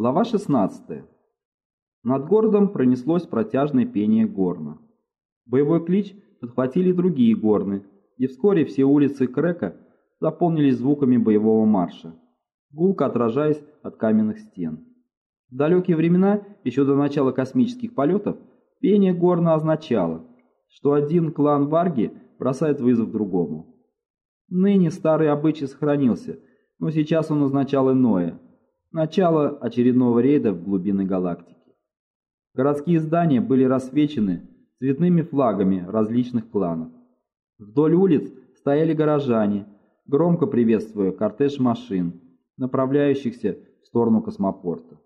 Глава 16. Над городом пронеслось протяжное пение горна. Боевой клич подхватили другие горны, и вскоре все улицы Крека заполнились звуками боевого марша, гулко отражаясь от каменных стен. В далекие времена, еще до начала космических полетов, пение горна означало, что один клан Варги бросает вызов другому. Ныне старый обычай сохранился, но сейчас он означал иное – Начало очередного рейда в глубины галактики. Городские здания были рассвечены цветными флагами различных кланов. Вдоль улиц стояли горожане, громко приветствуя кортеж машин, направляющихся в сторону космопорта.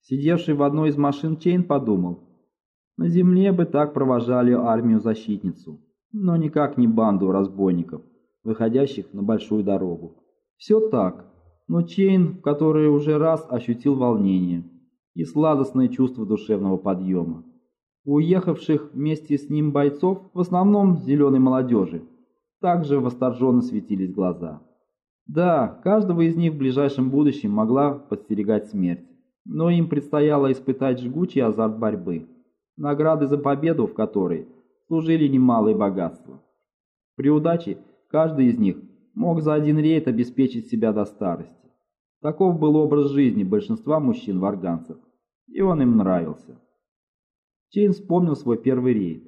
Сидевший в одной из машин Чейн подумал, на земле бы так провожали армию-защитницу, но никак не банду разбойников, выходящих на большую дорогу. Все так, но Чейн в который уже раз ощутил волнение и сладостное чувство душевного подъема. У уехавших вместе с ним бойцов, в основном зеленой молодежи, также восторженно светились глаза. Да, каждого из них в ближайшем будущем могла подстерегать смерть, но им предстояло испытать жгучий азарт борьбы, награды за победу в которой служили немалые богатства. При удаче каждый из них мог за один рейд обеспечить себя до старости. Таков был образ жизни большинства мужчин-варганцев, и он им нравился. Чейн вспомнил свой первый рейд.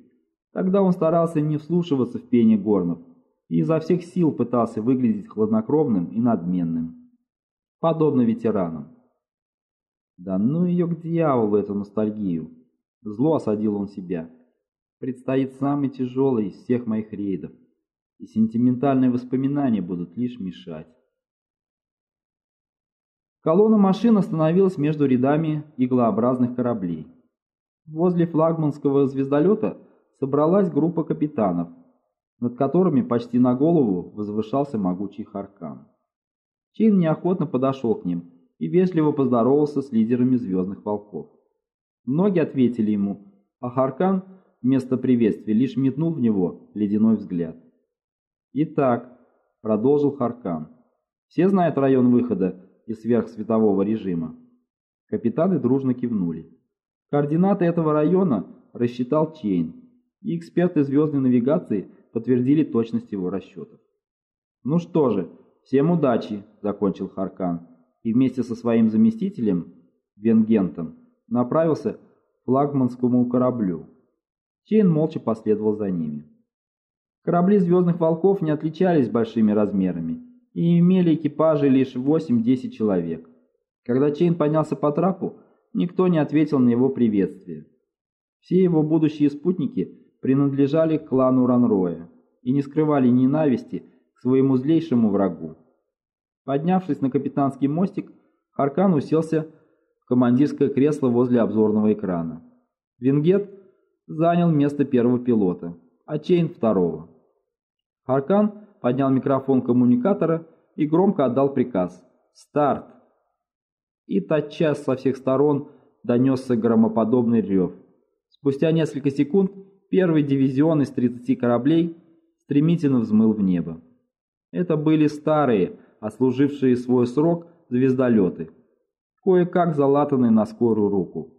Тогда он старался не вслушиваться в пение горнов и изо всех сил пытался выглядеть хладнокровным и надменным, подобно ветеранам. Да ну ее к дьяволу, эту ностальгию. Зло осадил он себя. Предстоит самый тяжелый из всех моих рейдов, и сентиментальные воспоминания будут лишь мешать. Колонна машин остановилась между рядами иглообразных кораблей. Возле флагманского звездолета собралась группа капитанов, над которыми почти на голову возвышался могучий Харкан. Чейн неохотно подошел к ним и вежливо поздоровался с лидерами Звездных Волков. Многие ответили ему, а Харкан вместо приветствия лишь метнул в него ледяной взгляд. «Итак», — продолжил Харкан, — «все знают район выхода из сверхсветового режима. Капитаны дружно кивнули. Координаты этого района рассчитал Чейн, и эксперты звездной навигации подтвердили точность его расчетов. «Ну что же, всем удачи», — закончил Харкан, и вместе со своим заместителем, Венгентом, направился к флагманскому кораблю. Чейн молча последовал за ними. Корабли «Звездных волков» не отличались большими размерами, и имели экипажи лишь 8-10 человек. Когда Чейн поднялся по трапу, никто не ответил на его приветствие. Все его будущие спутники принадлежали к клану Ранроя и не скрывали ненависти к своему злейшему врагу. Поднявшись на капитанский мостик, Харкан уселся в командирское кресло возле обзорного экрана. Венгент занял место первого пилота, а Чейн – второго. Харкан поднял микрофон коммуникатора и громко отдал приказ «Старт!». И тотчас со всех сторон донесся громоподобный рев. Спустя несколько секунд первый дивизион из 30 кораблей стремительно взмыл в небо. Это были старые, отслужившие свой срок звездолеты, кое-как залатанные на скорую руку.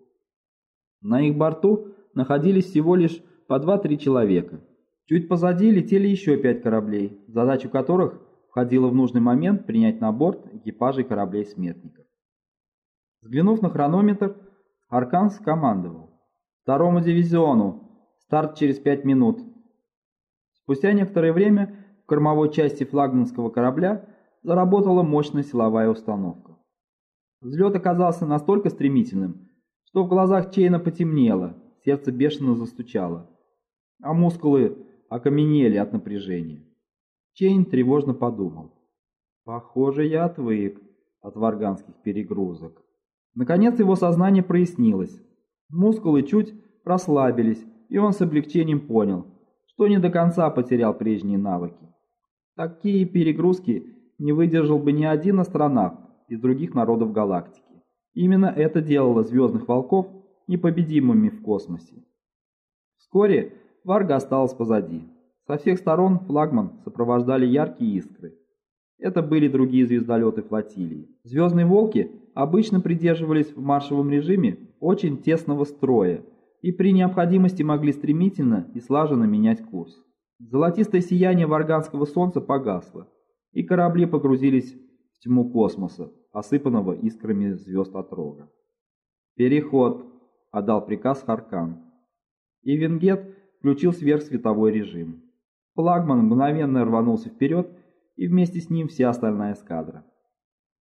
На их борту находились всего лишь по 2-3 человека – Чуть позади летели еще пять кораблей, задачу которых входило в нужный момент принять на борт экипажей кораблей-смертников. Взглянув на хронометр, Харкан скомандовал. «Второму дивизиону! Старт через пять минут!» Спустя некоторое время в кормовой части флагманского корабля заработала мощная силовая установка. Взлет оказался настолько стремительным, что в глазах Чейна потемнело, сердце бешено застучало, а мускулы окаменели от напряжения. Чейн тревожно подумал. Похоже, я отвык от варганских перегрузок. Наконец его сознание прояснилось. Мускулы чуть расслабились, и он с облегчением понял, что не до конца потерял прежние навыки. Такие перегрузки не выдержал бы ни один астронавт из других народов галактики. Именно это делало «Звездных волков» непобедимыми в космосе. Вскоре Варга осталась позади. Со всех сторон флагман сопровождали яркие искры. Это были другие звездолеты флотилии. Звездные «Волки» обычно придерживались в маршевом режиме очень тесного строя и при необходимости могли стремительно и слаженно менять курс. Золотистое сияние варганского солнца погасло, и корабли погрузились в тьму космоса, осыпанного искрами звезд от рога. «Переход!» — отдал приказ Харкан. И Венгет включил сверхсветовой режим. Флагман мгновенно рванулся вперед, и вместе с ним вся остальная эскадра.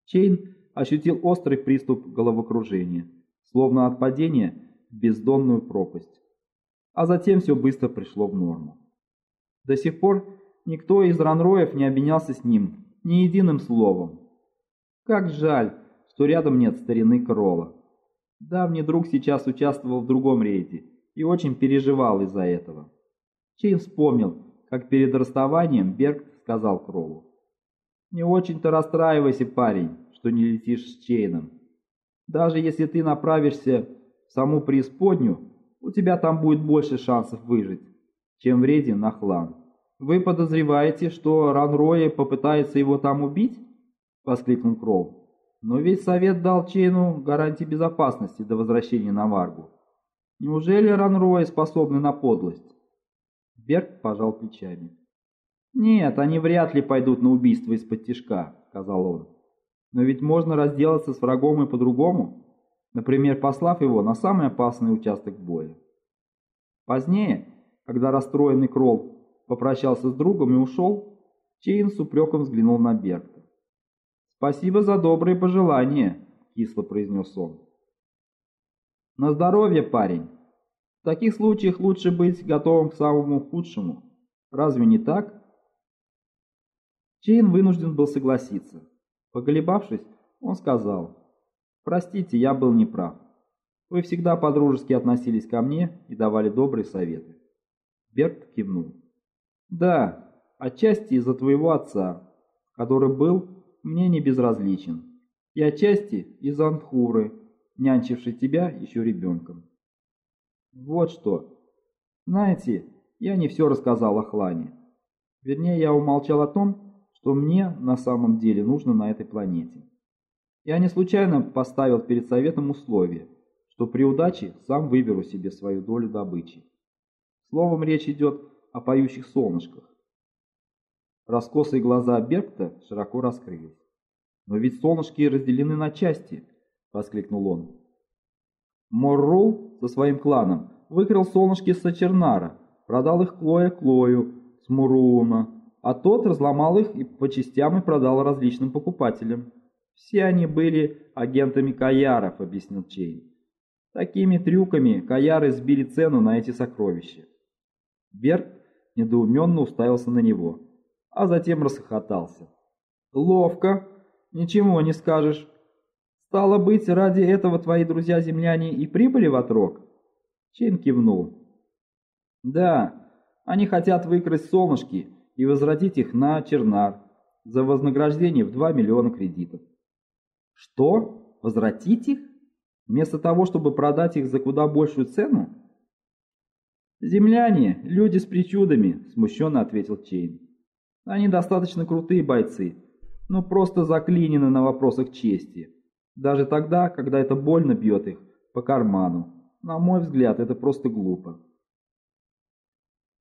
Чейн ощутил острый приступ головокружения, словно от падения в бездонную пропасть. А затем все быстро пришло в норму. До сих пор никто из ранроев не обменялся с ним ни единым словом. Как жаль, что рядом нет старины Кролла. Давний друг сейчас участвовал в другом рейде и очень переживал из-за этого. Чейн вспомнил, как перед расставанием Берг сказал Кроллу. «Не очень-то расстраивайся, парень, что не летишь с Чейном. Даже если ты направишься в саму преисподнюю, у тебя там будет больше шансов выжить, чем в рейде на Хлан. Вы подозреваете, что Ранроя попытается его там убить?» — воскликнул Кроу. «Но ведь совет дал Чейну гарантии безопасности до возвращения на Варгу. Неужели Ранроя способны на подлость?» Берг пожал плечами. «Нет, они вряд ли пойдут на убийство из-под тишка», — сказал он. «Но ведь можно разделаться с врагом и по-другому, например, послав его на самый опасный участок боя». Позднее, когда расстроенный Кролл попрощался с другом и ушел, Чейн с упреком взглянул на Бергта. «Спасибо за добрые пожелания», — кисло произнес он. «На здоровье, парень. В таких случаях лучше быть готовым к самому худшему. Разве не так?» Чейн вынужден был согласиться. Поколебавшись, он сказал, «Простите, я был неправ. Вы всегда подружески относились ко мне и давали добрые советы». Берт кивнул. «Да, отчасти из-за твоего отца, который был мне не безразличен, и отчасти из-за Антхуры, нянчившей тебя еще ребенком». «Вот что. Знаете, я не все рассказал о Хлане. Вернее, я умолчал о том, что мне на самом деле нужно на этой планете. Я не случайно поставил перед советом условие, что при удаче сам выберу себе свою долю добычи. Словом, речь идет о поющих солнышках. Раскосые глаза Бергта широко раскрылись. «Но ведь солнышки разделены на части!» — воскликнул он. Моррул со своим кланом выкрал солнышки с Сачернара, продал их Клоя Клою с Муруна, а тот разломал их и по частям и продал различным покупателям. Все они были агентами Каяров, объяснил Чейн. Такими трюками Каяры сбили цену на эти сокровища. Берг недоуменно уставился на него, а затем расхохотался. «Ловко, ничего не скажешь. Стало быть, ради этого твои друзья-земляне и прибыли в Отрог?» Чейн кивнул. «Да, они хотят выкрасть солнышки и возвратить их на Чернар за вознаграждение в 2 миллиона кредитов. Что? Возвратить их? Вместо того, чтобы продать их за куда большую цену? «Земляне – люди с причудами», – смущенно ответил Чейн. «Они достаточно крутые бойцы, но просто заклинены на вопросах чести. Даже тогда, когда это больно бьет их по карману. На мой взгляд, это просто глупо».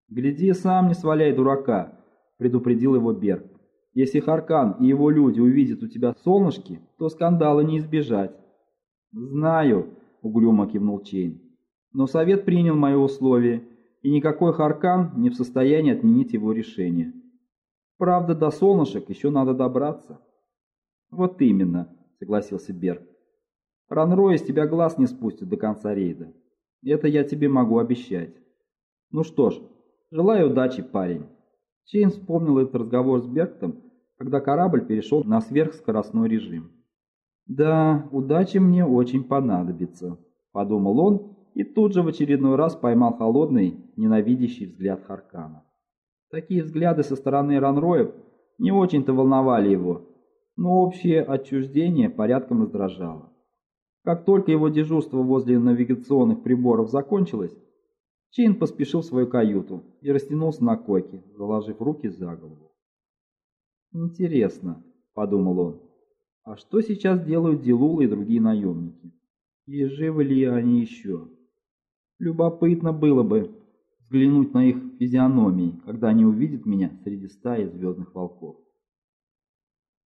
«Гляди, сам не сваляй дурака», предупредил его Берг. «Если Харкан и его люди увидят у тебя солнышки, то скандала не избежать». «Знаю», — угрюмо кивнул Чейн. «Но совет принял мое условие, и никакой Харкан не в состоянии отменить его решение. Правда, до солнышек еще надо добраться». «Вот именно», — согласился Берг. «Ранрой из тебя глаз не спустит до конца рейда. Это я тебе могу обещать. Ну что ж, желаю удачи, парень». Чейн вспомнил этот разговор с Бергтом, когда корабль перешел на сверхскоростной режим. «Да, удачи мне очень понадобится», — подумал он и тут же в очередной раз поймал холодный, ненавидящий взгляд Харкана. Такие взгляды со стороны Ранроев не очень-то волновали его, но общее отчуждение порядком раздражало. Как только его дежурство возле навигационных приборов закончилось, Чейн поспешил в свою каюту и растянулся на койке, заложив руки за голову. «Интересно», — подумал он, А что сейчас делают Дилула и другие наемники? И живы ли они еще? Любопытно было бы взглянуть на их физиономии, когда они увидят меня среди стаи звездных волков.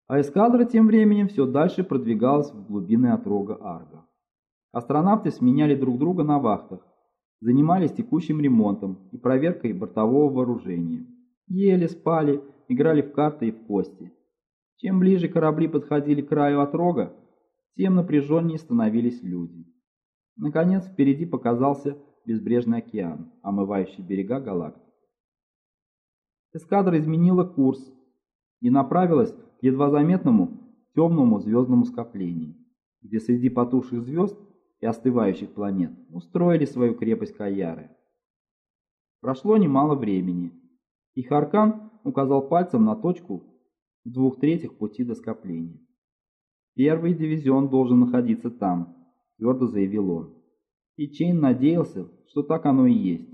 А эскадра тем временем все дальше продвигалась в глубины отрога Арга. Астронавты сменяли друг друга на вахтах, занимались текущим ремонтом и проверкой бортового вооружения. Ели, спали, играли в карты и в кости. Чем ближе корабли подходили к краю отрога, тем напряженнее становились люди. Наконец впереди показался безбрежный океан, омывающий берега галактики. Эскадра изменила курс и направилась к едва заметному темному звездному скоплению, где среди потухших звезд и остывающих планет устроили свою крепость Каяры. Прошло немало времени, и Харкан указал пальцем на точку в двух третьих пути до скопления. «Первый дивизион должен находиться там», – твердо заявил он. И Чейн надеялся, что так оно и есть,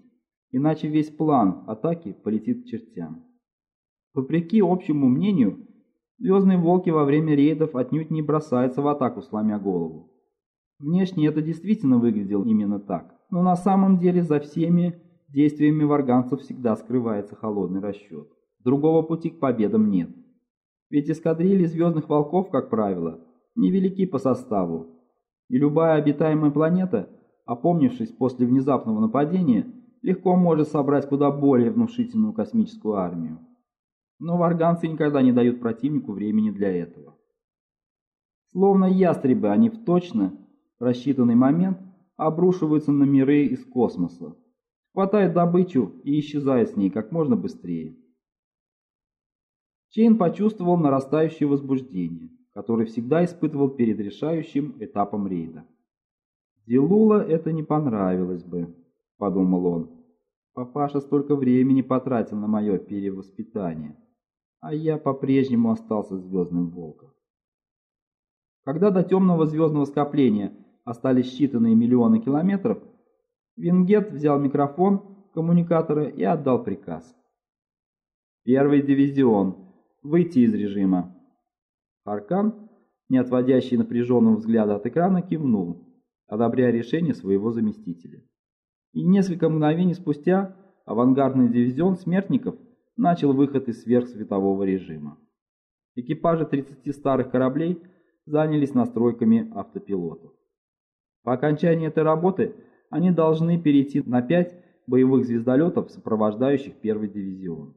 иначе весь план атаки полетит к чертям. Вопреки общему мнению, звездные волки во время рейдов отнюдь не бросаются в атаку, сломя голову. Внешне это действительно выглядело именно так, но на самом деле за всеми действиями варганцев всегда скрывается холодный расчет. Другого пути к победам нет. Ведь эскадрильи звездных волков, как правило, невелики по составу, и любая обитаемая планета, опомнившись после внезапного нападения, легко может собрать куда более внушительную космическую армию. Но варганцы никогда не дают противнику времени для этого. Словно ястребы, они в точно рассчитанный момент обрушиваются на миры из космоса, хватают добычу и исчезают с ней как можно быстрее. Чейн почувствовал нарастающее возбуждение, которое всегда испытывал перед решающим этапом рейда. «Дилула это не понравилось бы», — подумал он. «Папаша столько времени потратил на мое перевоспитание, а я по-прежнему остался звездным волком». Когда до темного звездного скопления остались считанные миллионы километров, Вингет взял микрофон коммуникатора и отдал приказ. «Первый дивизион выйти из режима. Аркан, не отводящий напряженного взгляда от экрана, кивнул, одобряя решение своего заместителя. И несколько мгновений спустя авангардный дивизион смертников начал выход из сверхсветового режима. Экипажи 30 старых кораблей занялись настройками автопилотов. По окончании этой работы они должны перейти на 5 боевых звездолетов, сопровождающих первый дивизион.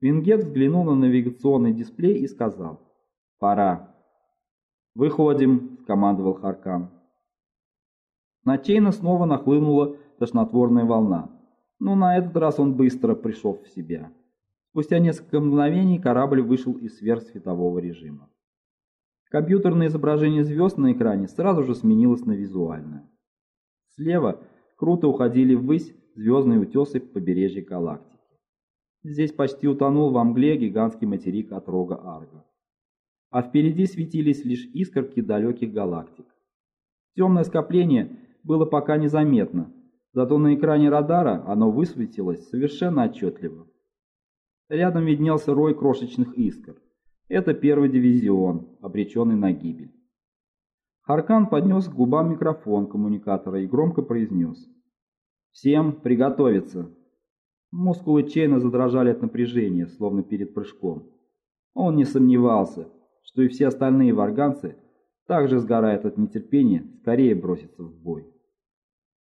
Вингет взглянул на навигационный дисплей и сказал «Пора». «Выходим», — скомандовал Харкан. На Чейна снова нахлынула тошнотворная волна, но на этот раз он быстро пришел в себя. Спустя несколько мгновений корабль вышел из сверхсветового режима. Компьютерное изображение звезд на экране сразу же сменилось на визуальное. Слева круто уходили ввысь звездные утесы побережья галактики. Здесь почти утонул во мгле гигантский материк от рога Арга. А впереди светились лишь искорки далеких галактик. Темное скопление было пока незаметно, зато на экране радара оно высветилось совершенно отчетливо. Рядом виднелся рой крошечных искр. Это первый дивизион, обреченный на гибель. Харкан поднес к губам микрофон коммуникатора и громко произнес. «Всем приготовиться!» Мускулы Чейна задрожали от напряжения, словно перед прыжком. Он не сомневался, что и все остальные варганцы также сгорают от нетерпения скорее броситься в бой.